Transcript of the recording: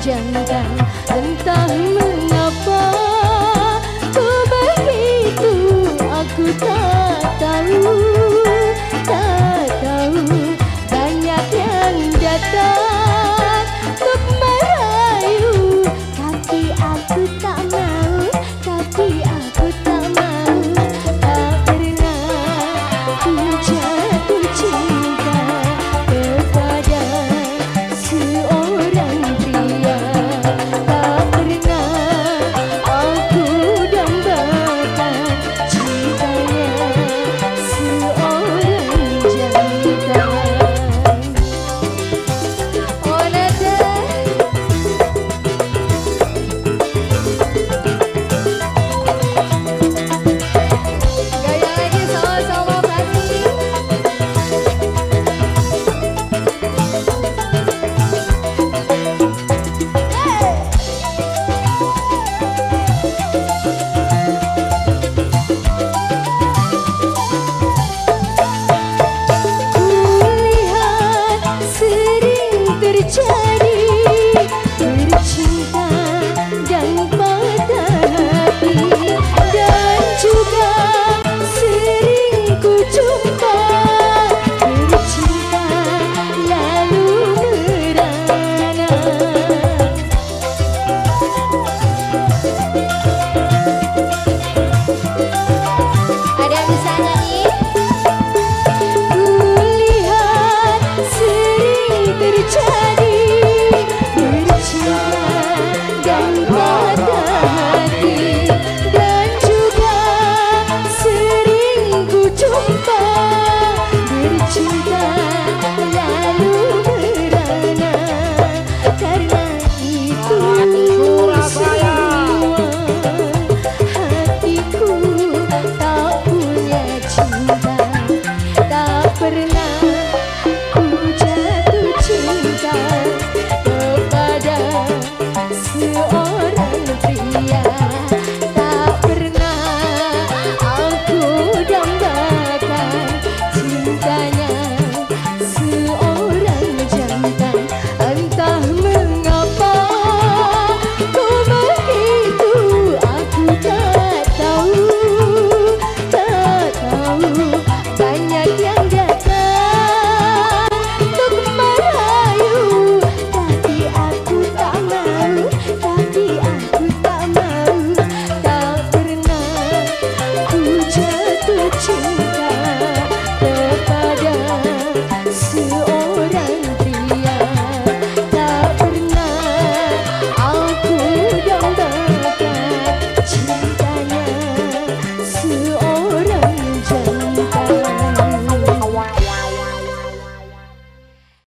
简单。Santa.